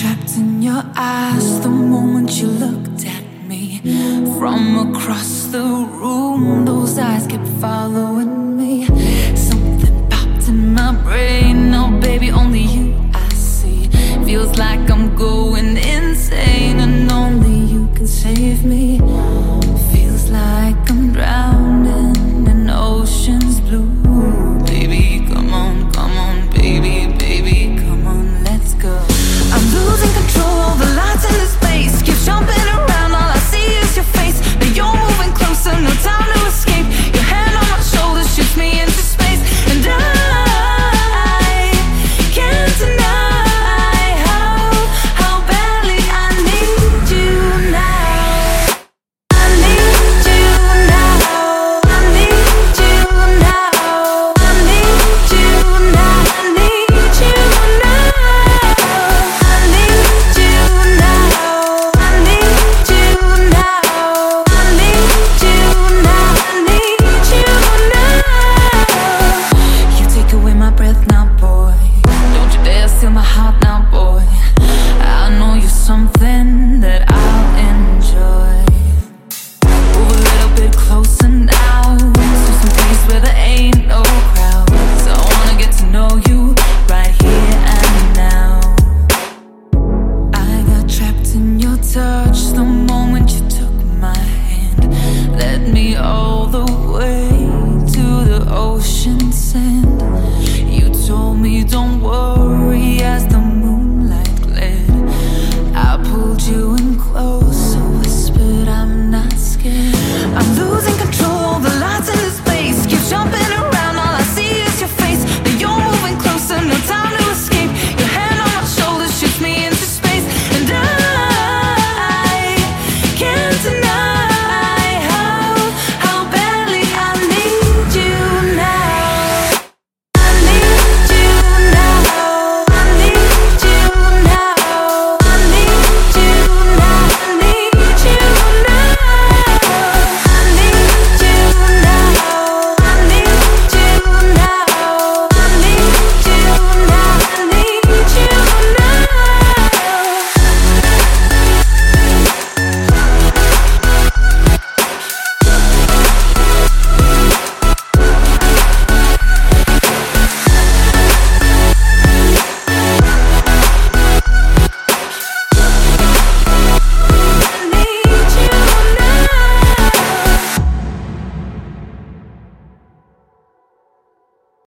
Trapped in your eyes the moment you looked at me. From across the room, those eyes kept following me.